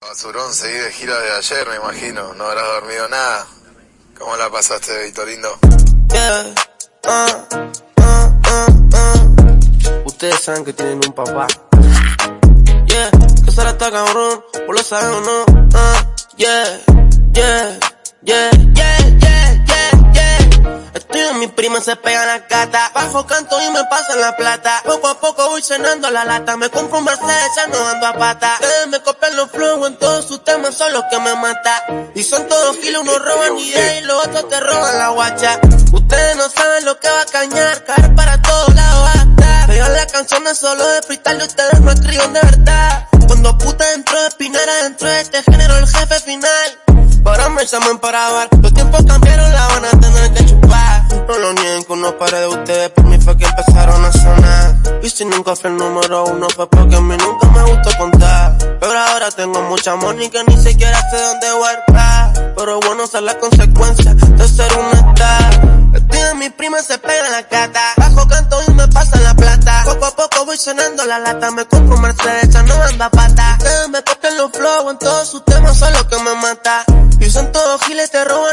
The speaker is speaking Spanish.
Basurón, seguí de gira de ayer, me imagino. No habrás dormido nada. ¿Cómo la pasaste, Vitorindo? Yeah, ah, ah, ah, ah. Ustedes saben que tienen un papá. Yeah, que se la está cabrón, vos lo sabes o no. Ah, yeah, yeah, yeah, yeah, prima, se pega la gata. Bajo canto y me pasan la plata. Poco a poco voy cenando la lata. Me compro un Mercedes, ya no ando a pata. Ustedes me copian los flow en todos sus temas, son los que me matan. Y son todos giles, unos roban ideas y los otros te roban la guacha. Ustedes no saben lo que va a cañar, caer para todos lados va a estar. Vean las canciones solo de freestyle, ustedes no escriben de verdad. Cuando puta dentro de Pinera, dentro de este género, el jefe final. Ahora me llaman para bar, los tiempos cambiaron, la van a tener que chupar. Si nunca fue el número uno fue porque a mí nunca me gustó contar. Pero ahora tengo mucha que ni siquiera sé dónde guardar. Pero bueno, esa es la consecuencia de ser un star. Estoy en mi prima, se pega en la cata. Bajo canto y me pasan la plata. Poco a poco voy sonando la lata. Me compro Mercedes, ya no anda pata. Me copian los flow en todos sus temas, son los que me mata. Y son todos giles, te roban